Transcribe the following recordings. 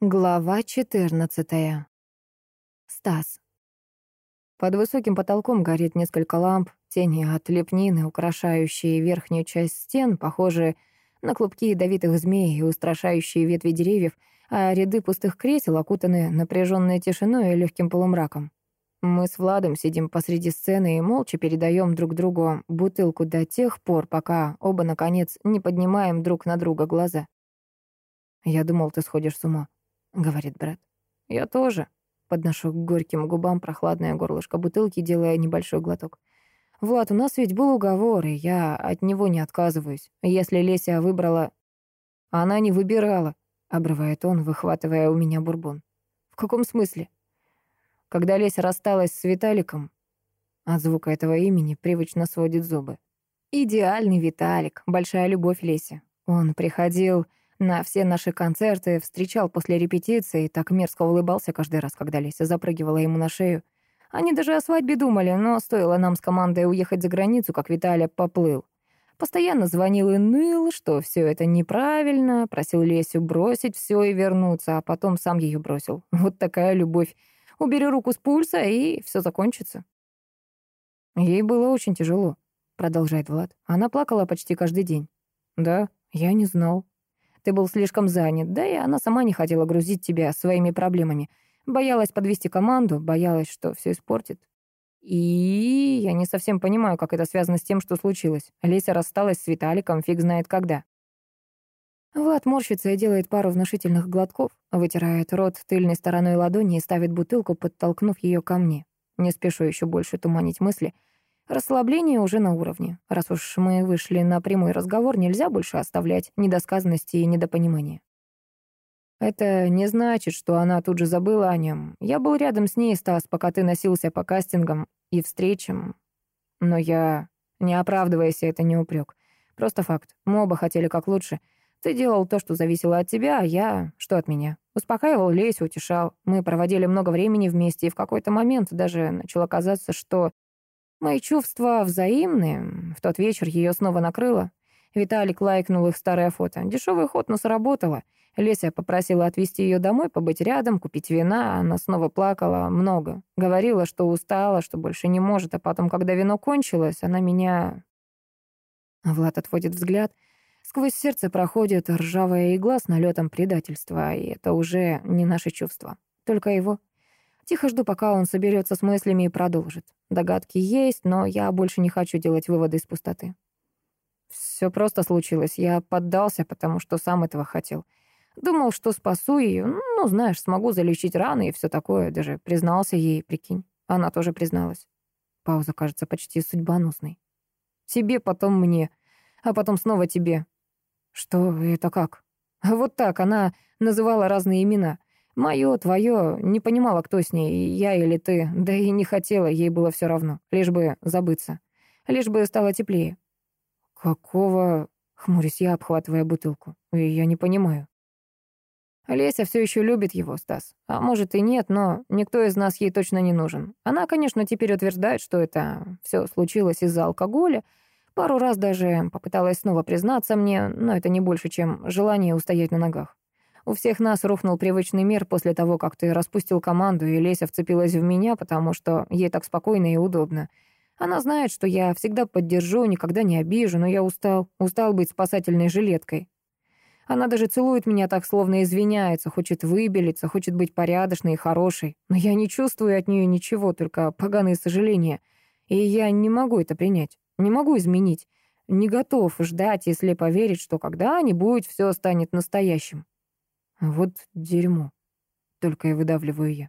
Глава 14. Стас. Под высоким потолком горит несколько ламп, тени от лепнины, украшающие верхнюю часть стен, похожие на клубки ядовитых змей и устрашающие ветви деревьев, а ряды пустых кресел окутаны напряженной тишиной и легким полумраком. Мы с Владом сидим посреди сцены и молча передаем друг другу бутылку до тех пор, пока оба, наконец, не поднимаем друг на друга глаза. «Я думал, ты сходишь с ума», — говорит брат. «Я тоже». Подношу к горьким губам прохладное горлышко бутылки, делая небольшой глоток. «Влад, у нас ведь был уговор, и я от него не отказываюсь. Если Леся выбрала...» «Она не выбирала», — обрывает он, выхватывая у меня бурбон. «В каком смысле?» Когда Леся рассталась с Виталиком, от звука этого имени привычно сводит зубы. «Идеальный Виталик, большая любовь Леси. Он приходил на все наши концерты, встречал после репетиции так мерзко улыбался каждый раз, когда Леся запрыгивала ему на шею. Они даже о свадьбе думали, но стоило нам с командой уехать за границу, как Виталя поплыл. Постоянно звонил и ныл, что все это неправильно, просил Лесю бросить все и вернуться, а потом сам ее бросил. Вот такая любовь. Убери руку с пульса, и все закончится. Ей было очень тяжело, продолжает Влад. Она плакала почти каждый день. Да, я не знал. Ты был слишком занят, да и она сама не хотела грузить тебя своими проблемами. Боялась подвести команду, боялась, что все испортит. И я не совсем понимаю, как это связано с тем, что случилось. Леся рассталась с Виталиком, фиг знает когда. Влад морщится и делает пару внушительных глотков, вытирает рот тыльной стороной ладони и ставит бутылку, подтолкнув ее ко мне. Не спешу еще больше туманить мысли — Расслабление уже на уровне. Раз уж мы вышли на прямой разговор, нельзя больше оставлять недосказанности и недопонимания. Это не значит, что она тут же забыла о нем. Я был рядом с ней, Стас, пока ты носился по кастингам и встречам. Но я, не оправдываясь, это не упрек. Просто факт. Мы оба хотели как лучше. Ты делал то, что зависело от тебя, а я — что от меня. Успокаивал Лесю, утешал. Мы проводили много времени вместе, и в какой-то момент даже начало казаться, что Мои чувства взаимны. В тот вечер ее снова накрыло. Виталик лайкнул их старое фото. Дешевый ход, но сработало. Леся попросила отвезти ее домой, побыть рядом, купить вина. Она снова плакала много. Говорила, что устала, что больше не может. А потом, когда вино кончилось, она меня... Влад отводит взгляд. Сквозь сердце проходит ржавая игла с налетом предательства. И это уже не наши чувства. Только его. Тихо жду, пока он соберется с мыслями и продолжит. Догадки есть, но я больше не хочу делать выводы из пустоты. Все просто случилось. Я поддался, потому что сам этого хотел. Думал, что спасу ее. Ну, знаешь, смогу залечить раны и все такое. Даже признался ей, прикинь. Она тоже призналась. Пауза кажется почти судьбоносной. Тебе, потом мне, а потом снова тебе. Что это как? Вот так, она называла разные имена. Мое, твое, не понимала, кто с ней, я или ты, да и не хотела, ей было все равно, лишь бы забыться, лишь бы стало теплее. Какого... Хмурюсь я, обхватывая бутылку. Я не понимаю. Леся все еще любит его, Стас. А может и нет, но никто из нас ей точно не нужен. Она, конечно, теперь утверждает, что это все случилось из-за алкоголя. Пару раз даже попыталась снова признаться мне, но это не больше, чем желание устоять на ногах. У всех нас рухнул привычный мир после того, как ты распустил команду, и Леся вцепилась в меня, потому что ей так спокойно и удобно. Она знает, что я всегда поддержу, никогда не обижу, но я устал. Устал быть спасательной жилеткой. Она даже целует меня так, словно извиняется, хочет выбелиться, хочет быть порядочной и хорошей. Но я не чувствую от нее ничего, только поганые сожаления. И я не могу это принять, не могу изменить. Не готов ждать и слепо верить, что когда-нибудь все станет настоящим. Вот дерьмо. Только и выдавливаю я.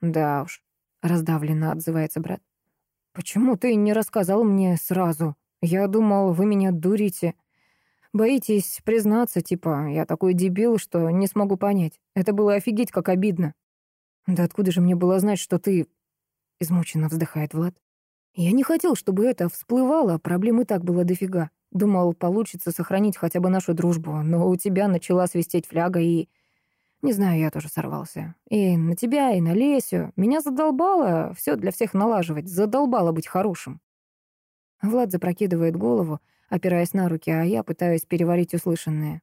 Да уж, раздавленно отзывается брат. Почему ты не рассказал мне сразу? Я думал, вы меня дурите. Боитесь признаться, типа, я такой дебил, что не смогу понять. Это было офигеть, как обидно. Да откуда же мне было знать, что ты... Измученно вздыхает Влад. Я не хотел, чтобы это всплывало, проблем и так было дофига. Думал, получится сохранить хотя бы нашу дружбу, но у тебя начала свистеть фляга и... Не знаю, я тоже сорвался. И на тебя, и на Лесю. Меня задолбало все для всех налаживать, задолбало быть хорошим. Влад запрокидывает голову, опираясь на руки, а я пытаюсь переварить услышанное.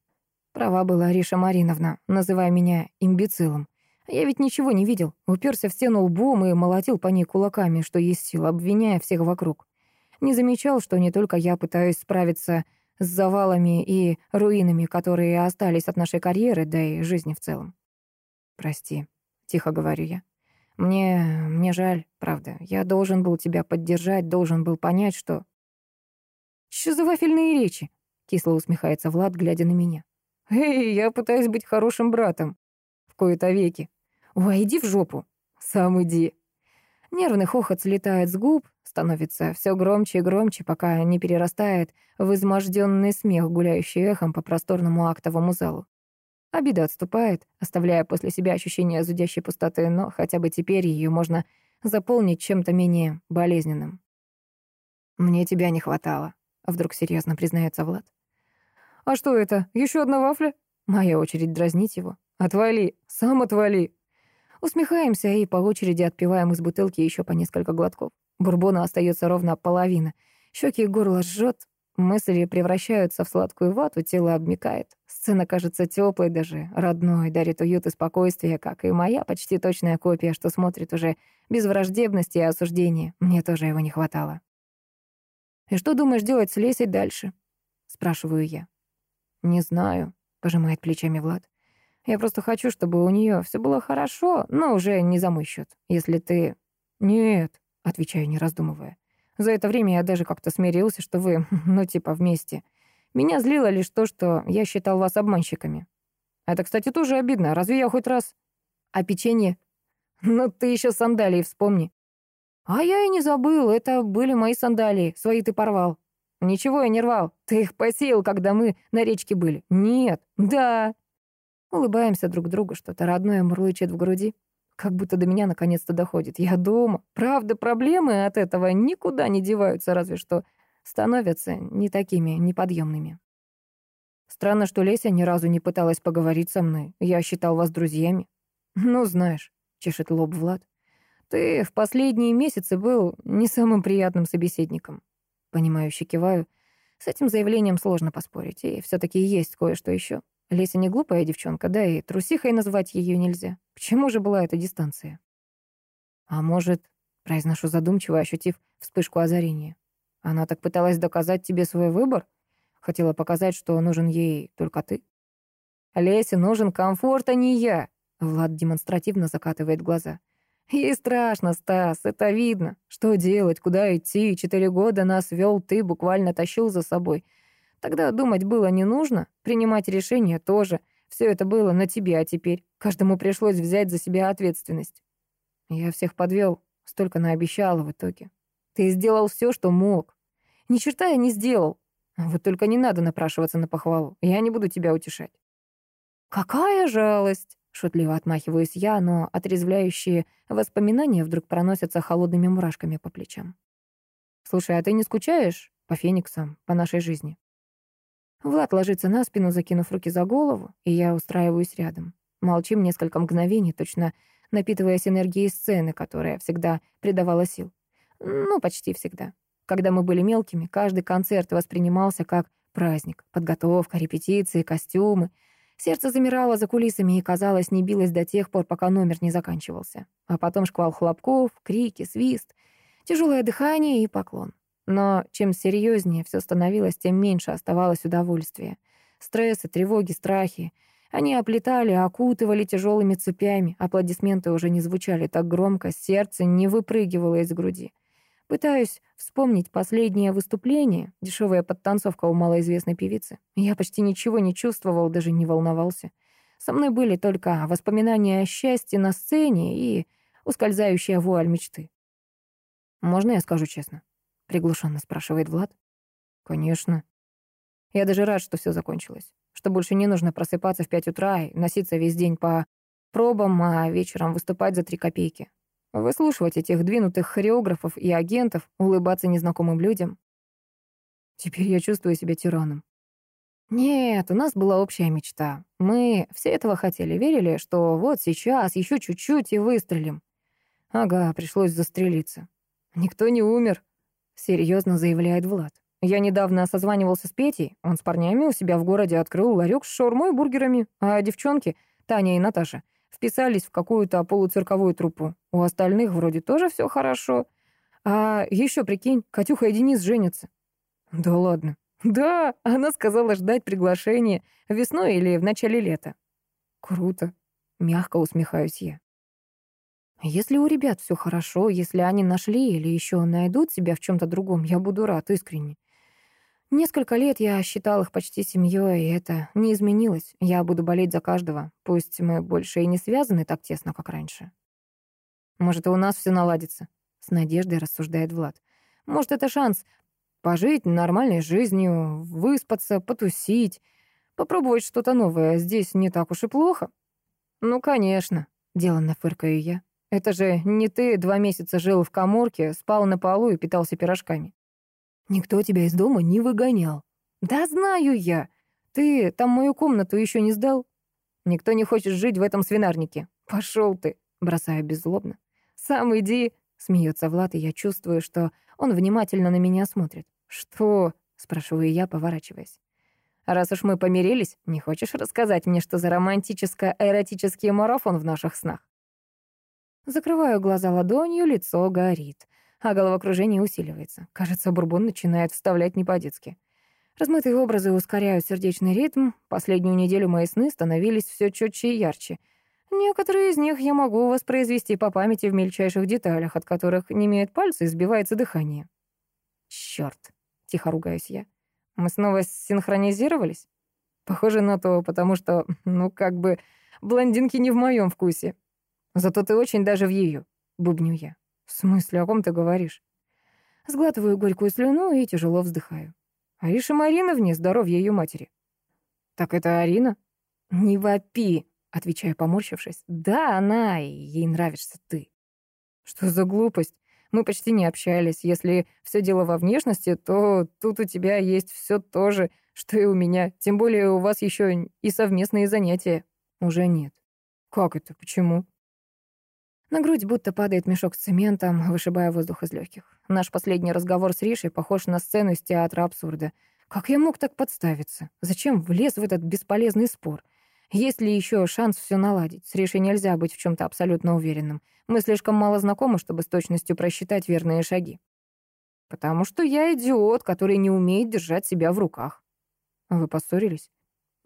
Права была Риша Мариновна, называя меня имбецилом. Я ведь ничего не видел. Уперся в стену лбом и молотил по ней кулаками, что есть сил, обвиняя всех вокруг. Не замечал, что не только я пытаюсь справиться с завалами и руинами, которые остались от нашей карьеры, да и жизни в целом. «Прости», — тихо говорю я. «Мне... мне жаль, правда. Я должен был тебя поддержать, должен был понять, что...» «Что за вафельные речи?» — кисло усмехается Влад, глядя на меня. «Эй, я пытаюсь быть хорошим братом. В кои-то веки. Ой, иди в жопу. Сам иди». Нервный хохот слетает с губ, становится все громче и громче, пока не перерастает в изможденный смех, гуляющий эхом по просторному актовому залу. Обида отступает, оставляя после себя ощущение зудящей пустоты, но хотя бы теперь ее можно заполнить чем-то менее болезненным. «Мне тебя не хватало», — вдруг серьезно признается Влад. «А что это? Еще одна вафля?» Моя очередь дразнить его. «Отвали! Сам отвали!» Усмехаемся и по очереди отпиваем из бутылки еще по несколько глотков. Бурбона остается ровно половина. Щеки и горло жжет, мысли превращаются в сладкую вату, тело обмикает. Сцена кажется теплой, даже родной, дарит уют и спокойствие, как и моя почти точная копия, что смотрит уже без враждебности и осуждения. Мне тоже его не хватало. «И что думаешь делать с Лесей дальше?» — спрашиваю я. «Не знаю», — пожимает плечами Влад. «Я просто хочу, чтобы у нее все было хорошо, но уже не за мой счет. Если ты...» «Нет», — отвечаю, не раздумывая. «За это время я даже как-то смирился, что вы, ну, типа, вместе. Меня злило лишь то, что я считал вас обманщиками. Это, кстати, тоже обидно. Разве я хоть раз... А печенье? Ну, ты еще сандалии вспомни. А я и не забыл, это были мои сандалии, свои ты порвал. Ничего я не рвал, ты их посеял, когда мы на речке были. Нет, да. Улыбаемся друг другу, что-то родное мурлычет в груди. Как будто до меня наконец-то доходит. Я дома. Правда, проблемы от этого никуда не деваются, разве что становятся не такими неподъемными. Странно, что Леся ни разу не пыталась поговорить со мной. Я считал вас друзьями. Ну, знаешь, чешет лоб Влад. Ты в последние месяцы был не самым приятным собеседником. Понимающе киваю. С этим заявлением сложно поспорить, и все таки есть кое-что еще. Леся не глупая девчонка, да и трусихой назвать ее нельзя. К чему же была эта дистанция? А может, произношу задумчиво, ощутив вспышку озарения. Она так пыталась доказать тебе свой выбор? Хотела показать, что нужен ей только ты? Лесе нужен комфорт, а не я. Влад демонстративно закатывает глаза. Ей страшно, Стас, это видно. Что делать, куда идти? Четыре года нас вел ты, буквально тащил за собой. Тогда думать было не нужно, принимать решения тоже. Все это было на тебе, а теперь каждому пришлось взять за себя ответственность. Я всех подвел, столько наобещала в итоге. Ты сделал все, что мог. Ни черта я не сделал. Вот только не надо напрашиваться на похвалу. Я не буду тебя утешать. Какая жалость! Шутливо отмахиваюсь я, но отрезвляющие воспоминания вдруг проносятся холодными мурашками по плечам. «Слушай, а ты не скучаешь по фениксам, по нашей жизни?» Влад ложится на спину, закинув руки за голову, и я устраиваюсь рядом. Молчим несколько мгновений, точно напитываясь энергией сцены, которая всегда придавала сил. Ну, почти всегда. Когда мы были мелкими, каждый концерт воспринимался как праздник. Подготовка, репетиции, костюмы — Сердце замирало за кулисами и, казалось, не билось до тех пор, пока номер не заканчивался. А потом шквал хлопков, крики, свист, тяжелое дыхание и поклон. Но чем серьезнее все становилось, тем меньше оставалось удовольствия. Стрессы, тревоги, страхи. Они оплетали, окутывали тяжелыми цепями. Аплодисменты уже не звучали так громко, сердце не выпрыгивало из груди. Пытаюсь вспомнить последнее выступление, дешевая подтанцовка у малоизвестной певицы. Я почти ничего не чувствовал, даже не волновался. Со мной были только воспоминания о счастье на сцене и ускользающая вуаль мечты. «Можно я скажу честно?» — приглушенно спрашивает Влад. «Конечно. Я даже рад, что все закончилось. Что больше не нужно просыпаться в пять утра и носиться весь день по пробам, а вечером выступать за три копейки. Выслушивать этих двинутых хореографов и агентов, улыбаться незнакомым людям. Теперь я чувствую себя тираном. Нет, у нас была общая мечта. Мы все этого хотели, верили, что вот сейчас, еще чуть-чуть и выстрелим. Ага, пришлось застрелиться. Никто не умер, серьезно заявляет Влад. Я недавно созванивался с Петей, он с парнями у себя в городе открыл ларек с шаурмой и бургерами, а девчонки, Таня и Наташа, вписались в какую-то полуцирковую труппу. У остальных вроде тоже все хорошо. А еще, прикинь, Катюха и Денис женятся. Да ладно. Да, она сказала ждать приглашения весной или в начале лета. Круто. Мягко усмехаюсь я. Если у ребят все хорошо, если они нашли или еще найдут себя в чем-то другом, я буду рад искренне. Несколько лет я считал их почти семьей, и это не изменилось. Я буду болеть за каждого. Пусть мы больше и не связаны так тесно, как раньше. Может, и у нас все наладится, с надеждой рассуждает Влад. Может, это шанс пожить нормальной жизнью, выспаться, потусить, попробовать что-то новое. Здесь не так уж и плохо. Ну, конечно, деланно фыркаю я. Это же не ты два месяца жил в каморке, спал на полу и питался пирожками. Никто тебя из дома не выгонял. Да знаю я. Ты там мою комнату еще не сдал? Никто не хочет жить в этом свинарнике. Пошел ты, бросаю беззлобно. Сам иди, смеется Влад, и я чувствую, что он внимательно на меня смотрит. Что? спрашиваю я, поворачиваясь. Раз уж мы помирились, не хочешь рассказать мне, что за романтическо-эротический марафон в наших снах? Закрываю глаза ладонью, лицо горит а головокружение усиливается. Кажется, бурбон начинает вставлять не по-детски. Размытые образы ускоряют сердечный ритм. Последнюю неделю мои сны становились все четче и ярче. Некоторые из них я могу воспроизвести по памяти в мельчайших деталях, от которых не имеют пальцы и сбивается дыхание. Черт, тихо ругаюсь я. Мы снова синхронизировались? Похоже на то, потому что, ну, как бы, блондинки не в моем вкусе. Зато ты очень даже в ее, бубню я. «В смысле, о ком ты говоришь?» Сглатываю горькую слюну и тяжело вздыхаю. «Ариша Мариновне, здоровье ее матери». «Так это Арина?» «Не вопи», — отвечаю, поморщившись. «Да, она, и ей нравишься ты». «Что за глупость? Мы почти не общались. Если все дело во внешности, то тут у тебя есть все то же, что и у меня. Тем более у вас еще и совместные занятия». «Уже нет». «Как это? Почему?» На грудь будто падает мешок с цементом, вышибая воздух из легких. Наш последний разговор с Ришей похож на сцену из театра абсурда. Как я мог так подставиться? Зачем влез в этот бесполезный спор? Есть ли еще шанс все наладить? С Ришей нельзя быть в чем-то абсолютно уверенным. Мы слишком мало знакомы, чтобы с точностью просчитать верные шаги. Потому что я идиот, который не умеет держать себя в руках. Вы поссорились?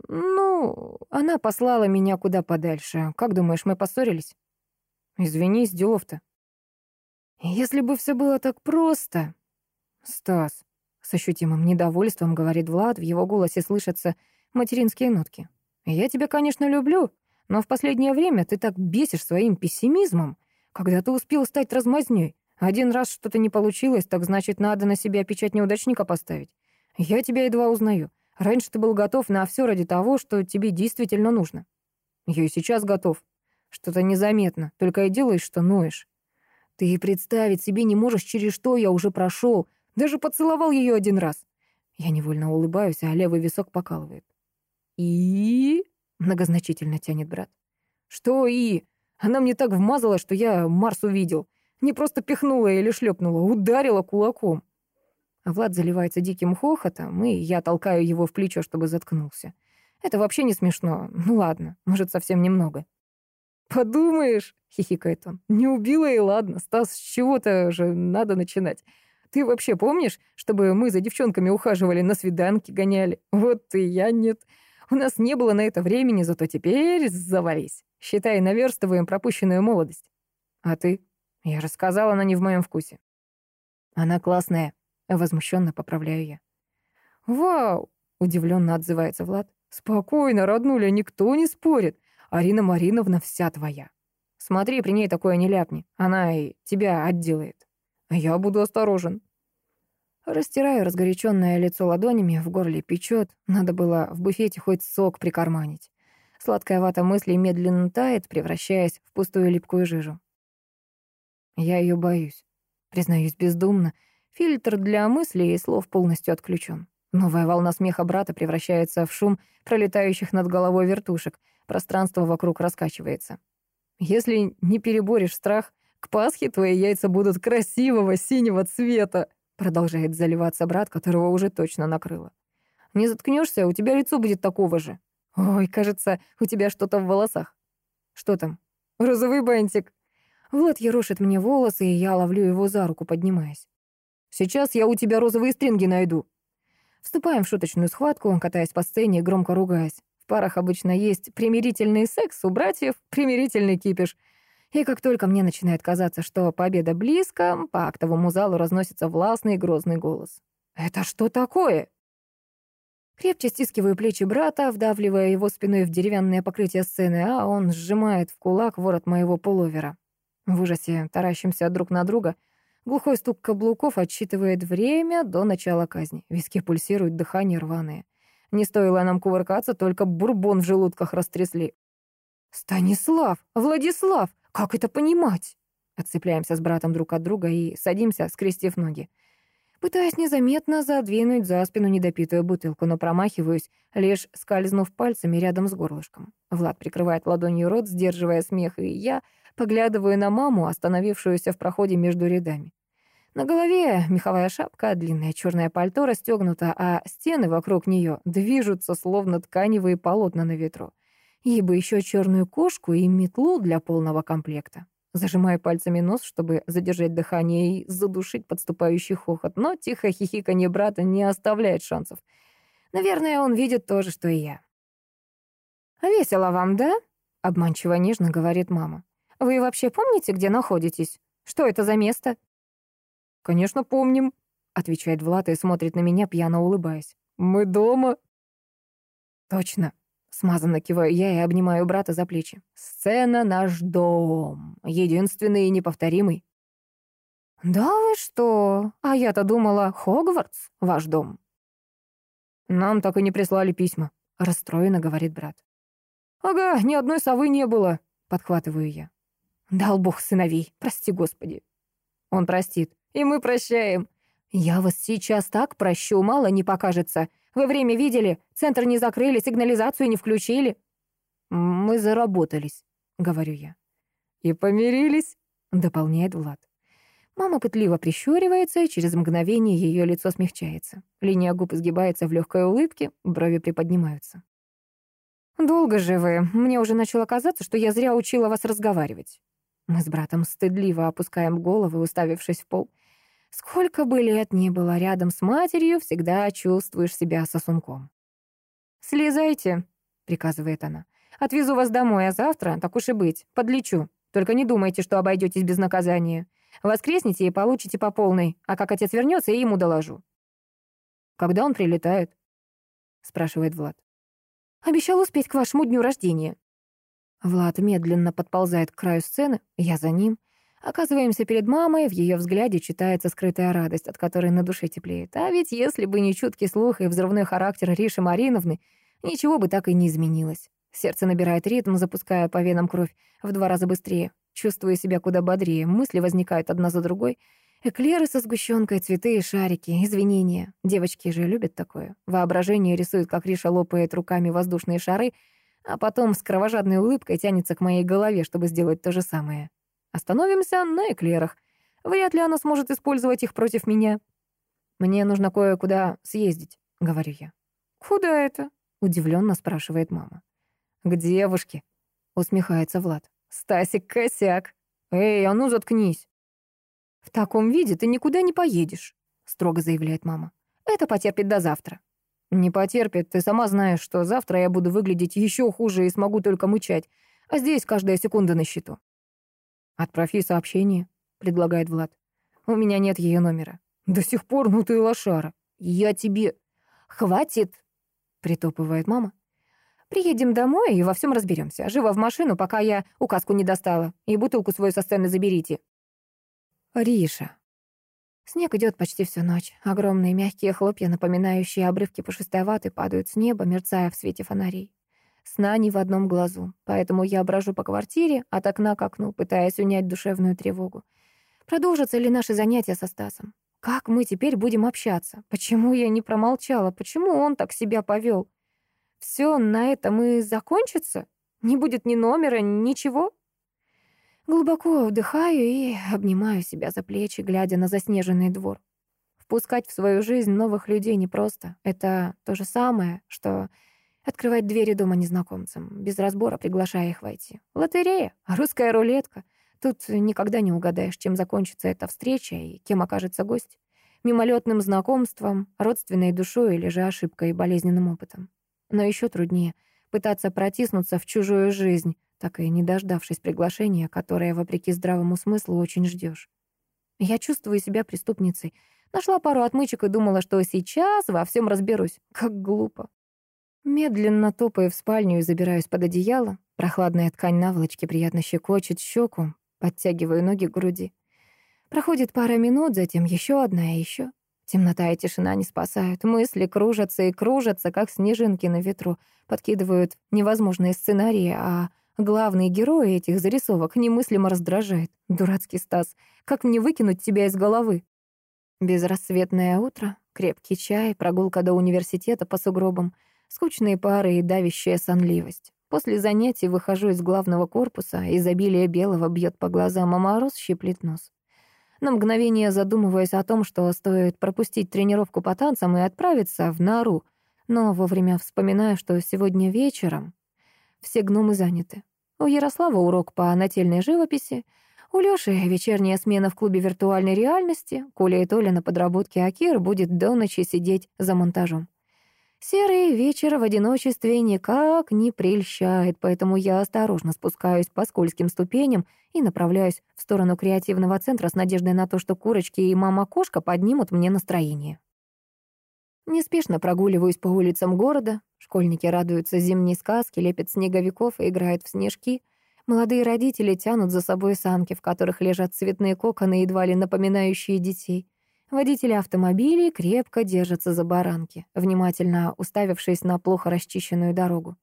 Ну, она послала меня куда подальше. Как думаешь, мы поссорились? Извинись, делов-то. Если бы все было так просто... Стас, с ощутимым недовольством говорит Влад, в его голосе слышатся материнские нотки. Я тебя, конечно, люблю, но в последнее время ты так бесишь своим пессимизмом, когда ты успел стать размазнёй. Один раз что-то не получилось, так значит, надо на себя печать неудачника поставить. Я тебя едва узнаю. Раньше ты был готов на все ради того, что тебе действительно нужно. Я и сейчас готов. Что-то незаметно, только и делаешь, что ноешь. Ты и представить себе не можешь, через что я уже прошел. Даже поцеловал ее один раз. Я невольно улыбаюсь, а левый висок покалывает. «И?» — многозначительно тянет брат. «Что «и?» Она мне так вмазала, что я Марс увидел. Не просто пихнула или шлепнула, ударила кулаком. А Влад заливается диким хохотом, и я толкаю его в плечо, чтобы заткнулся. Это вообще не смешно. Ну ладно, может, совсем немного. «Подумаешь», — хихикает он, — «не убила и ладно, Стас, с чего-то же надо начинать. Ты вообще помнишь, чтобы мы за девчонками ухаживали, на свиданки гоняли? Вот и я нет. У нас не было на это времени, зато теперь завались. Считай, наверстываем пропущенную молодость. А ты? Я рассказала, она не в моем вкусе. Она классная, возмущенно поправляю я. Вау, удивленно отзывается Влад. Спокойно, роднуля, никто не спорит. Арина Мариновна вся твоя. Смотри, при ней такое не ляпни. Она и тебя отделает. Я буду осторожен. Растираю разгоряченное лицо ладонями, в горле печет. Надо было в буфете хоть сок прикарманить. Сладкая вата мыслей медленно тает, превращаясь в пустую липкую жижу. Я ее боюсь. Признаюсь бездумно. Фильтр для мыслей и слов полностью отключен. Новая волна смеха брата превращается в шум пролетающих над головой вертушек — Пространство вокруг раскачивается. Если не переборешь страх, к Пасхе твои яйца будут красивого синего цвета. Продолжает заливаться брат, которого уже точно накрыло. Не заткнешься, у тебя лицо будет такого же. Ой, кажется, у тебя что-то в волосах. Что там? Розовый бантик. Влад ерошит мне волосы, и я ловлю его за руку, поднимаясь. Сейчас я у тебя розовые стринги найду. Вступаем в шуточную схватку, катаясь по сцене и громко ругаясь. Парах обычно есть примирительный секс, у братьев примирительный кипиш. И как только мне начинает казаться, что победа близко, по актовому залу разносится властный и грозный голос. «Это что такое?» Крепче стискиваю плечи брата, вдавливая его спиной в деревянное покрытие сцены, а он сжимает в кулак ворот моего пуловера. В ужасе таращимся друг на друга. Глухой стук каблуков отсчитывает время до начала казни. Виски пульсируют, дыхание рваное. Не стоило нам кувыркаться, только бурбон в желудках растрясли. «Станислав! Владислав! Как это понимать?» Отцепляемся с братом друг от друга и садимся, скрестив ноги пытаясь незаметно задвинуть за спину недопитую бутылку, но промахиваюсь, лишь скользнув пальцами рядом с горлышком. Влад прикрывает ладонью рот, сдерживая смех, и я поглядываю на маму, остановившуюся в проходе между рядами. На голове меховая шапка, длинное черное пальто расстегнуто, а стены вокруг нее движутся, словно тканевые полотна на ветру. Ей бы еще черную кошку и метлу для полного комплекта. Зажимаю пальцами нос, чтобы задержать дыхание и задушить подступающий хохот, но тихо хихиканье брата не оставляет шансов. Наверное, он видит то же, что и я. «Весело вам, да?» — обманчиво нежно говорит мама. «Вы вообще помните, где находитесь? Что это за место?» «Конечно, помним», — отвечает Влад и смотрит на меня, пьяно улыбаясь. «Мы дома». «Точно», Смазанно киваю я и обнимаю брата за плечи. «Сцена — наш дом. Единственный и неповторимый». «Да вы что? А я-то думала, Хогвартс — ваш дом». «Нам так и не прислали письма», — расстроенно говорит брат. «Ага, ни одной совы не было», — подхватываю я. «Дал бог сыновей, прости господи». Он простит, и мы прощаем. Я вас сейчас так прощу, мало не покажется. Вы время видели? Центр не закрыли, сигнализацию не включили». «Мы заработались», — говорю я. «И помирились», — дополняет Влад. Мама пытливо прищуривается, и через мгновение ее лицо смягчается. Линия губ изгибается в легкой улыбке, брови приподнимаются. «Долго же вы. Мне уже начало казаться, что я зря учила вас разговаривать». Мы с братом стыдливо опускаем головы, уставившись в пол. Сколько бы лет ни было рядом с матерью, всегда чувствуешь себя сосунком. «Слезайте», — приказывает она. «Отвезу вас домой, а завтра, так уж и быть, подлечу. Только не думайте, что обойдетесь без наказания. Воскресните и получите по полной, а как отец вернется, я ему доложу». «Когда он прилетает?» — спрашивает Влад. «Обещал успеть к вашему дню рождения». Влад медленно подползает к краю сцены, я за ним — Оказываемся перед мамой, в ее взгляде читается скрытая радость, от которой на душе теплеет. А ведь если бы не чуткий слух и взрывной характер Риши Мариновны, ничего бы так и не изменилось. Сердце набирает ритм, запуская по венам кровь в два раза быстрее. Чувствую себя куда бодрее, мысли возникают одна за другой. Эклеры со сгущенкой, цветы и шарики, извинения. Девочки же любят такое. Воображение рисует, как Риша лопает руками воздушные шары, а потом с кровожадной улыбкой тянется к моей голове, чтобы сделать то же самое. Остановимся на эклерах. Вряд ли она сможет использовать их против меня. Мне нужно кое-куда съездить, говорю я. Куда это? Удивленно спрашивает мама. К девушке, усмехается Влад. Стасик косяк. Эй, а ну заткнись. В таком виде ты никуда не поедешь, строго заявляет мама. Это потерпит до завтра. Не потерпит, ты сама знаешь, что завтра я буду выглядеть еще хуже и смогу только мычать, а здесь каждая секунда на счету. «Отправь ей сообщение», — предлагает Влад. «У меня нет ее номера». «До сих пор, ну ты лошара». «Я тебе...» «Хватит», — притопывает мама. «Приедем домой и во всем разберемся. Живо в машину, пока я указку не достала. И бутылку свою со сцены заберите». Риша. Снег идет почти всю ночь. Огромные мягкие хлопья, напоминающие обрывки пушистой ваты, падают с неба, мерцая в свете фонарей. Сна ни в одном глазу, поэтому я брожу по квартире от окна к окну, пытаясь унять душевную тревогу. Продолжатся ли наши занятия со Стасом? Как мы теперь будем общаться? Почему я не промолчала? Почему он так себя повел? Все на этом и закончится? Не будет ни номера, ничего? Глубоко вдыхаю и обнимаю себя за плечи, глядя на заснеженный двор. Впускать в свою жизнь новых людей непросто. Это то же самое, что открывать двери дома незнакомцам, без разбора приглашая их войти. Лотерея, русская рулетка. Тут никогда не угадаешь, чем закончится эта встреча и кем окажется гость. Мимолетным знакомством, родственной душой или же ошибкой и болезненным опытом. Но еще труднее пытаться протиснуться в чужую жизнь, так и не дождавшись приглашения, которое, вопреки здравому смыслу, очень ждешь. Я чувствую себя преступницей. Нашла пару отмычек и думала, что сейчас во всем разберусь. Как глупо. Медленно топаю в спальню и забираюсь под одеяло. Прохладная ткань наволочки приятно щекочет щеку. Подтягиваю ноги к груди. Проходит пара минут, затем еще одна и еще. Темнота и тишина не спасают. Мысли кружатся и кружатся, как снежинки на ветру. Подкидывают невозможные сценарии, а Главный герой этих зарисовок немыслимо раздражает. Дурацкий Стас, как мне выкинуть тебя из головы? Безрассветное утро, крепкий чай, прогулка до университета по сугробам, скучные пары и давящая сонливость. После занятий выхожу из главного корпуса, изобилие белого бьет по глазам, а мороз щиплет нос. На мгновение задумываясь о том, что стоит пропустить тренировку по танцам и отправиться в нору, но вовремя вспоминаю, что сегодня вечером все гномы заняты. У Ярослава урок по нательной живописи, у Лёши вечерняя смена в клубе виртуальной реальности, Коля и Толя на подработке, а Кир будет до ночи сидеть за монтажом. Серый вечер в одиночестве никак не прельщает, поэтому я осторожно спускаюсь по скользким ступеням и направляюсь в сторону креативного центра с надеждой на то, что курочки и мама-кошка поднимут мне настроение. Неспешно прогуливаюсь по улицам города. Школьники радуются зимней сказке, лепят снеговиков и играют в снежки. Молодые родители тянут за собой санки, в которых лежат цветные коконы, едва ли напоминающие детей. Водители автомобилей крепко держатся за баранки, внимательно уставившись на плохо расчищенную дорогу.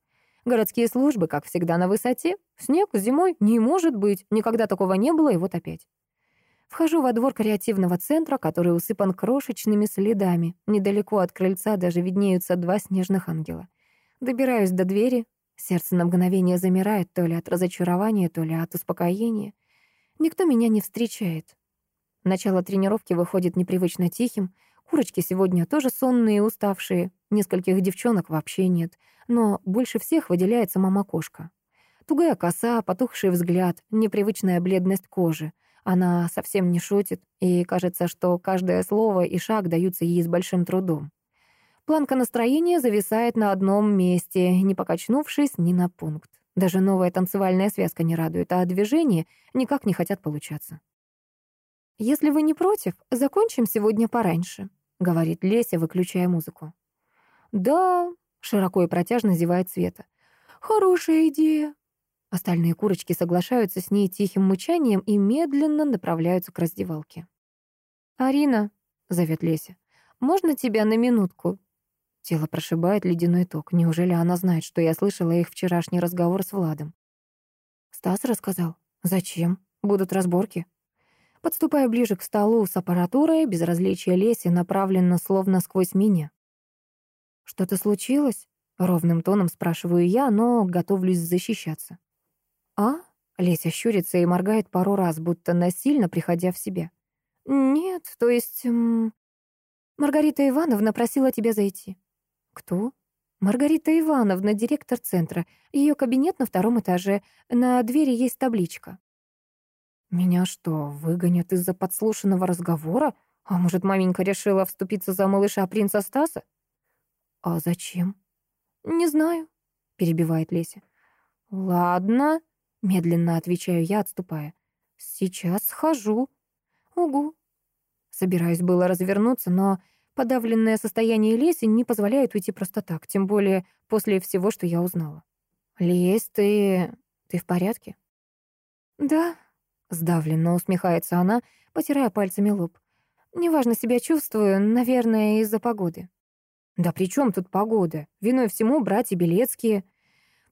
Городские службы, как всегда, на высоте. Снег зимой не может быть, никогда такого не было, и вот опять. Вхожу во двор креативного центра, который усыпан крошечными следами. Недалеко от крыльца даже виднеются два снежных ангела. Добираюсь до двери. Сердце на мгновение замирает то ли от разочарования, то ли от успокоения. Никто меня не встречает. Начало тренировки выходит непривычно тихим. Курочки сегодня тоже сонные и уставшие. Нескольких девчонок вообще нет. Но больше всех выделяется мама-кошка. Тугая коса, потухший взгляд, непривычная бледность кожи — она совсем не шутит, и кажется, что каждое слово и шаг даются ей с большим трудом. Планка настроения зависает на одном месте, не покачнувшись ни на пункт. Даже новая танцевальная связка не радует, а движения никак не хотят получаться. «Если вы не против, закончим сегодня пораньше», — говорит Леся, выключая музыку. «Да», — широко и протяжно зевает Света. «Хорошая идея», Остальные курочки соглашаются с ней тихим мычанием и медленно направляются к раздевалке. «Арина», — зовет Леся, — «можно тебя на минутку?» Тело прошибает ледяной ток. Неужели она знает, что я слышала их вчерашний разговор с Владом? Стас рассказал. «Зачем? Будут разборки?» Подступая ближе к столу с аппаратурой, безразличие Леси направлено словно сквозь меня. «Что-то случилось?» — ровным тоном спрашиваю я, но готовлюсь защищаться. «А?» — Леся щурится и моргает пару раз, будто насильно приходя в себя. «Нет, то есть... М Маргарита Ивановна просила тебя зайти». «Кто?» «Маргарита Ивановна, директор центра. Ее кабинет на втором этаже. На двери есть табличка». «Меня что, выгонят из-за подслушанного разговора? А может, маменька решила вступиться за малыша принца Стаса?» «А зачем?» «Не знаю», — перебивает Леся. «Ладно», Медленно отвечаю я, отступая. «Сейчас схожу». «Угу». Собираюсь было развернуться, но подавленное состояние Леси не позволяет уйти просто так, тем более после всего, что я узнала. «Лесь, ты... ты в порядке?» «Да», — сдавленно усмехается она, потирая пальцами лоб. «Неважно себя чувствую, наверное, из-за погоды». «Да при чем тут погода? Виной всему братья Белецкие.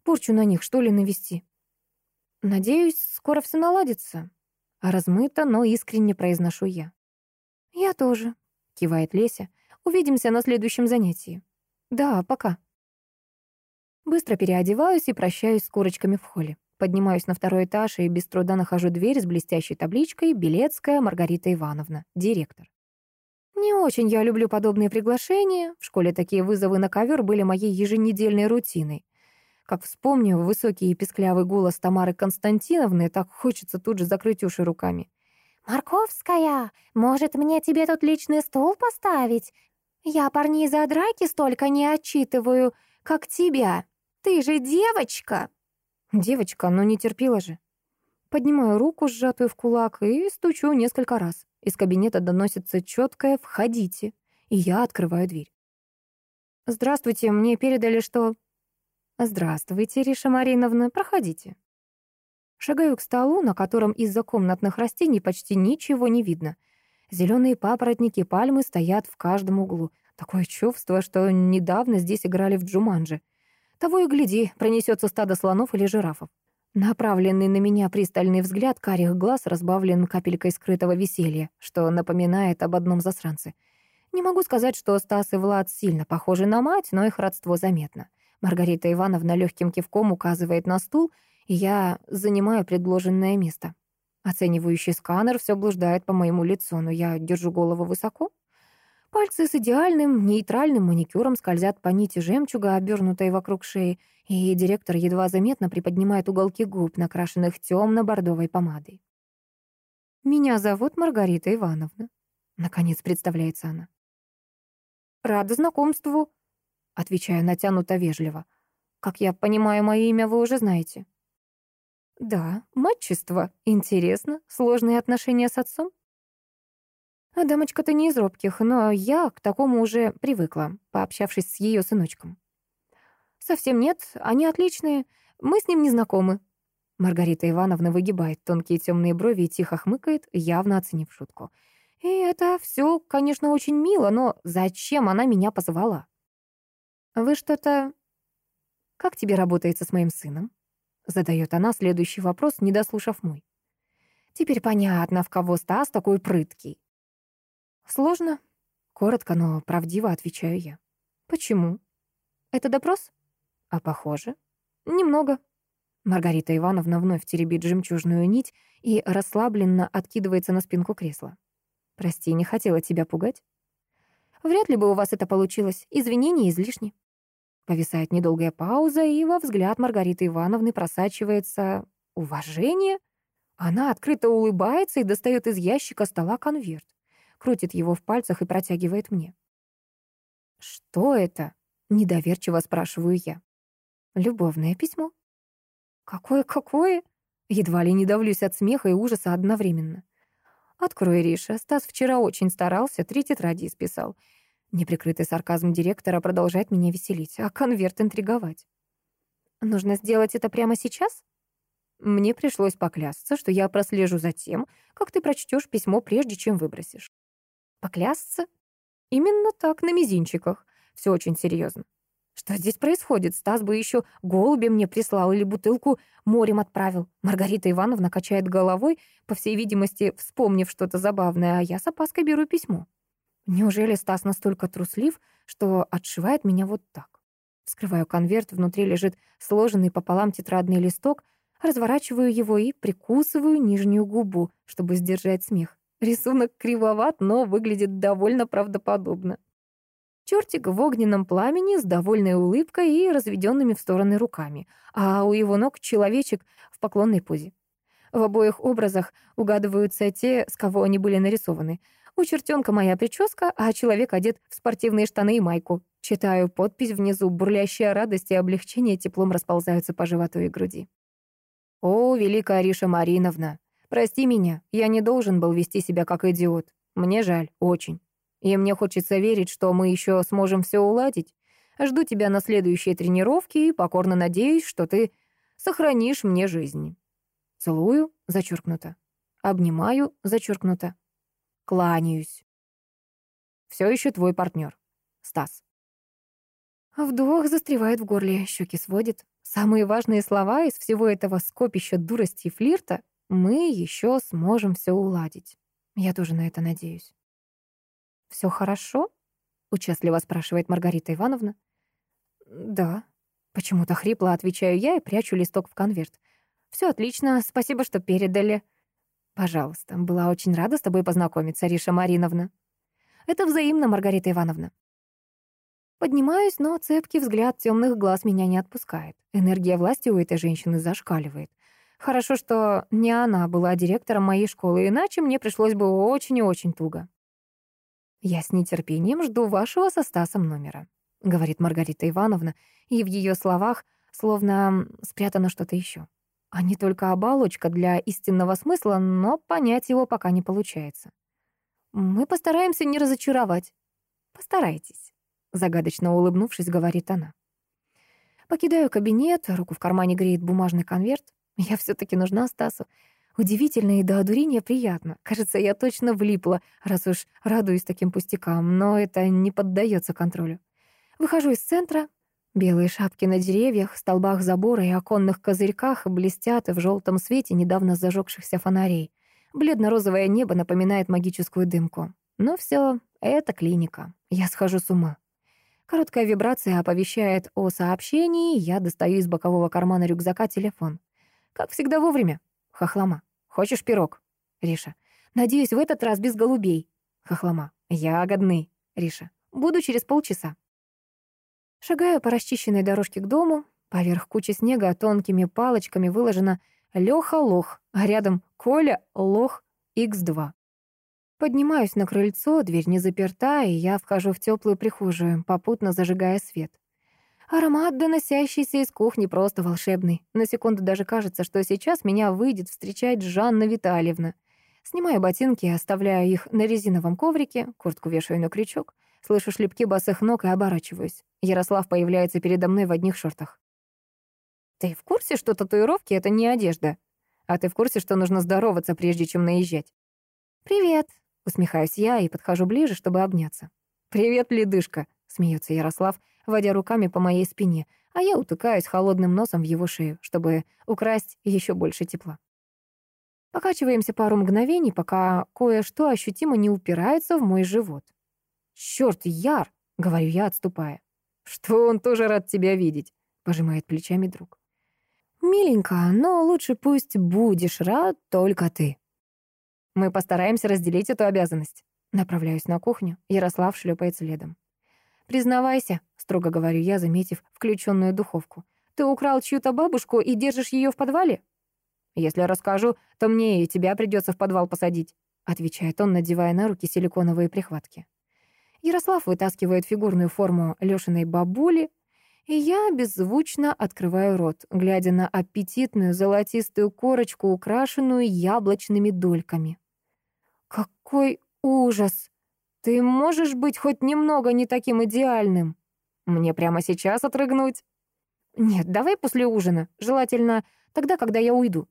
Порчу на них, что ли, навести?» «Надеюсь, скоро все наладится». Размыто, но искренне произношу я. «Я тоже», — кивает Леся. «Увидимся на следующем занятии». «Да, пока». Быстро переодеваюсь и прощаюсь с курочками в холле. Поднимаюсь на второй этаж и без труда нахожу дверь с блестящей табличкой «Белецкая Маргарита Ивановна, директор». Не очень я люблю подобные приглашения. В школе такие вызовы на ковер были моей еженедельной рутиной. Как вспомню высокий и песклявый голос Тамары Константиновны, так хочется тут же закрыть уши руками. «Марковская, может, мне тебе тут личный стул поставить? Я парней за драки столько не отчитываю, как тебя. Ты же девочка!» «Девочка, но не терпела же». Поднимаю руку, сжатую в кулак, и стучу несколько раз. Из кабинета доносится четкое «входите», и я открываю дверь. «Здравствуйте, мне передали, что...» «Здравствуйте, Риша Мариновна, проходите». Шагаю к столу, на котором из-за комнатных растений почти ничего не видно. Зеленые папоротники пальмы стоят в каждом углу. Такое чувство, что недавно здесь играли в Джуманджи. Того и гляди, пронесется стадо слонов или жирафов. Направленный на меня пристальный взгляд карих глаз разбавлен капелькой скрытого веселья, что напоминает об одном засранце. Не могу сказать, что Стас и Влад сильно похожи на мать, но их родство заметно. Маргарита Ивановна легким кивком указывает на стул — и я занимаю предложенное место. Оценивающий сканер все блуждает по моему лицу, но я держу голову высоко. Пальцы с идеальным, нейтральным маникюром скользят по нити жемчуга, обернутой вокруг шеи, и директор едва заметно приподнимает уголки губ, накрашенных темно-бордовой помадой. «Меня зовут Маргарита Ивановна», — наконец представляется она. «Рада знакомству», — отвечаю натянуто вежливо. «Как я понимаю, мое имя вы уже знаете». Да, матчество. Интересно. Сложные отношения с отцом? А дамочка-то не из робких, но я к такому уже привыкла, пообщавшись с ее сыночком. Совсем нет, они отличные. Мы с ним не знакомы. Маргарита Ивановна выгибает тонкие темные брови и тихо хмыкает, явно оценив шутку. И это все, конечно, очень мило, но зачем она меня позвала? Вы что-то... Как тебе работается с моим сыном? Задает она следующий вопрос, не дослушав мой. Теперь понятно, в кого Стас такой прыткий. Сложно. Коротко, но правдиво отвечаю я. Почему? Это допрос? А похоже. Немного. Маргарита Ивановна вновь теребит жемчужную нить и расслабленно откидывается на спинку кресла. Прости, не хотела тебя пугать. Вряд ли бы у вас это получилось. Извинения излишни. Повисает недолгая пауза, и во взгляд Маргариты Ивановны просачивается уважение. Она открыто улыбается и достает из ящика стола конверт. Крутит его в пальцах и протягивает мне. «Что это?» — недоверчиво спрашиваю я. «Любовное письмо». «Какое-какое?» Едва ли не давлюсь от смеха и ужаса одновременно. «Открой, Риша, Стас вчера очень старался, три тетради исписал. Неприкрытый сарказм директора продолжает меня веселить, а конверт интриговать. Нужно сделать это прямо сейчас? Мне пришлось поклясться, что я прослежу за тем, как ты прочтешь письмо, прежде чем выбросишь. Поклясться? Именно так, на мизинчиках. Все очень серьезно. Что здесь происходит? Стас бы еще голубя мне прислал или бутылку морем отправил. Маргарита Ивановна качает головой, по всей видимости, вспомнив что-то забавное, а я с опаской беру письмо. Неужели Стас настолько труслив, что отшивает меня вот так? Вскрываю конверт, внутри лежит сложенный пополам тетрадный листок, разворачиваю его и прикусываю нижнюю губу, чтобы сдержать смех. Рисунок кривоват, но выглядит довольно правдоподобно. Чертик в огненном пламени с довольной улыбкой и разведенными в стороны руками, а у его ног человечек в поклонной позе. В обоих образах угадываются те, с кого они были нарисованы — у чертенка моя прическа, а человек одет в спортивные штаны и майку. Читаю подпись внизу, бурлящая радость и облегчение теплом расползаются по животу и груди. «О, великая Ариша Мариновна, прости меня, я не должен был вести себя как идиот. Мне жаль, очень. И мне хочется верить, что мы еще сможем все уладить. Жду тебя на следующей тренировке и покорно надеюсь, что ты сохранишь мне жизнь. Целую, зачеркнуто. Обнимаю, зачеркнуто. Кланяюсь. Все еще твой партнер. Стас. Вдох застревает в горле, щеки сводит. Самые важные слова из всего этого скопища дурости и флирта мы еще сможем все уладить. Я тоже на это надеюсь. Все хорошо? Участливо спрашивает Маргарита Ивановна. Да. Почему-то хрипло отвечаю я и прячу листок в конверт. Все отлично, спасибо, что передали. «Пожалуйста, была очень рада с тобой познакомиться, Риша Мариновна». Это взаимно, Маргарита Ивановна. Поднимаюсь, но цепкий взгляд темных глаз меня не отпускает. Энергия власти у этой женщины зашкаливает. Хорошо, что не она была директором моей школы, иначе мне пришлось бы очень и очень туго. «Я с нетерпением жду вашего со Стасом номера», — говорит Маргарита Ивановна, и в ее словах словно спрятано что-то еще. А не только оболочка для истинного смысла, но понять его пока не получается. «Мы постараемся не разочаровать». «Постарайтесь», — загадочно улыбнувшись, говорит она. Покидаю кабинет, руку в кармане греет бумажный конверт. Я все таки нужна Стасу. Удивительно и до одурения приятно. Кажется, я точно влипла, раз уж радуюсь таким пустякам, но это не поддается контролю. Выхожу из центра. Белые шапки на деревьях, столбах забора и оконных козырьках блестят в желтом свете недавно зажегшихся фонарей. Бледно-розовое небо напоминает магическую дымку. Но все это клиника. Я схожу с ума. Короткая вибрация оповещает о сообщении, я достаю из бокового кармана рюкзака телефон. Как всегда вовремя. Хохлома. Хочешь пирог? Риша. Надеюсь, в этот раз без голубей. Хохлома. Ягодный. Риша. Буду через полчаса. Шагаю по расчищенной дорожке к дому. Поверх кучи снега тонкими палочками выложено Лёха Лох, а рядом Коля Лох Х2. Поднимаюсь на крыльцо, дверь не заперта, и я вхожу в теплую прихожую, попутно зажигая свет. Аромат, доносящийся из кухни, просто волшебный. На секунду даже кажется, что сейчас меня выйдет встречать Жанна Витальевна. Снимаю ботинки, оставляю их на резиновом коврике, куртку вешаю на крючок, слышу шлепки босых ног и оборачиваюсь. Ярослав появляется передо мной в одних шортах. «Ты в курсе, что татуировки — это не одежда? А ты в курсе, что нужно здороваться, прежде чем наезжать?» «Привет», Усмехаюсь я и подхожу ближе, чтобы обняться. «Привет, ледышка!» — смеется Ярослав, водя руками по моей спине, а я утыкаюсь холодным носом в его шею, чтобы украсть еще больше тепла. Покачиваемся пару мгновений, пока кое-что ощутимо не упирается в мой живот. «Чёрт, Яр!» — говорю я, отступая. «Что он тоже рад тебя видеть?» — пожимает плечами друг. «Миленько, но лучше пусть будешь рад только ты». Мы постараемся разделить эту обязанность. Направляюсь на кухню. Ярослав шлепает следом. «Признавайся», — строго говорю я, заметив включенную духовку. «Ты украл чью-то бабушку и держишь ее в подвале?» «Если расскажу, то мне и тебя придется в подвал посадить», — отвечает он, надевая на руки силиконовые прихватки. Ярослав вытаскивает фигурную форму Лёшиной бабули, и я беззвучно открываю рот, глядя на аппетитную золотистую корочку, украшенную яблочными дольками. «Какой ужас! Ты можешь быть хоть немного не таким идеальным? Мне прямо сейчас отрыгнуть?» «Нет, давай после ужина. Желательно тогда, когда я уйду».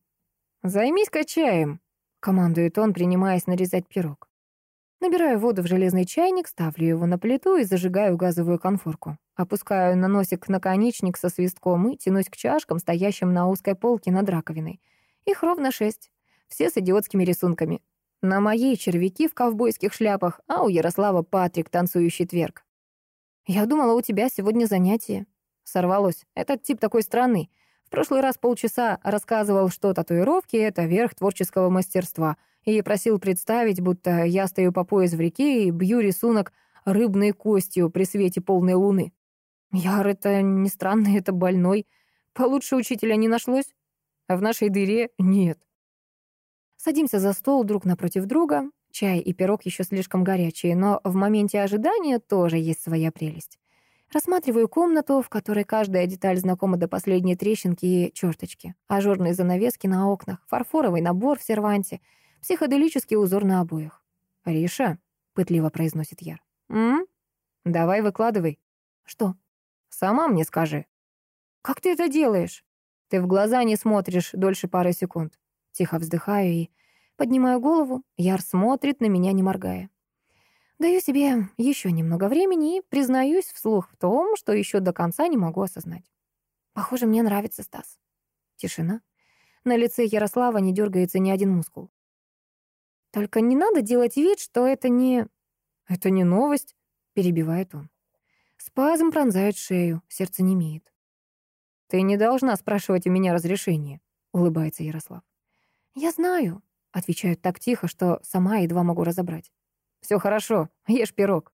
«Займись-ка чаем», — командует он, принимаясь нарезать пирог. Набираю воду в железный чайник, ставлю его на плиту и зажигаю газовую конфорку. Опускаю на носик наконечник со свистком и тянусь к чашкам, стоящим на узкой полке над раковиной. Их ровно шесть. Все с идиотскими рисунками. На моей червяки в ковбойских шляпах, а у Ярослава Патрик, танцующий тверк. «Я думала, у тебя сегодня занятие». Сорвалось. Этот тип такой странный. В прошлый раз полчаса рассказывал, что татуировки — это верх творческого мастерства, и просил представить, будто я стою по пояс в реке и бью рисунок рыбной костью при свете полной луны. Яр — это не странный, это больной. Получше учителя не нашлось, а в нашей дыре нет. Садимся за стол друг напротив друга. Чай и пирог еще слишком горячие, но в моменте ожидания тоже есть своя прелесть. Рассматриваю комнату, в которой каждая деталь знакома до последней трещинки и черточки. Ажурные занавески на окнах, фарфоровый набор в серванте, психоделический узор на обоях. «Риша», — пытливо произносит Яр. «М? Давай выкладывай». «Что?» «Сама мне скажи». «Как ты это делаешь?» «Ты в глаза не смотришь дольше пары секунд». Тихо вздыхаю и поднимаю голову. Яр смотрит на меня, не моргая. Даю себе еще немного времени и признаюсь вслух в том, что еще до конца не могу осознать. Похоже, мне нравится Стас. Тишина. На лице Ярослава не дергается ни один мускул. Только не надо делать вид, что это не... Это не новость, перебивает он. Спазм пронзает шею, сердце не имеет. Ты не должна спрашивать у меня разрешения, улыбается Ярослав. «Я знаю», — отвечаю так тихо, что сама едва могу разобрать. Все хорошо, ешь пирог».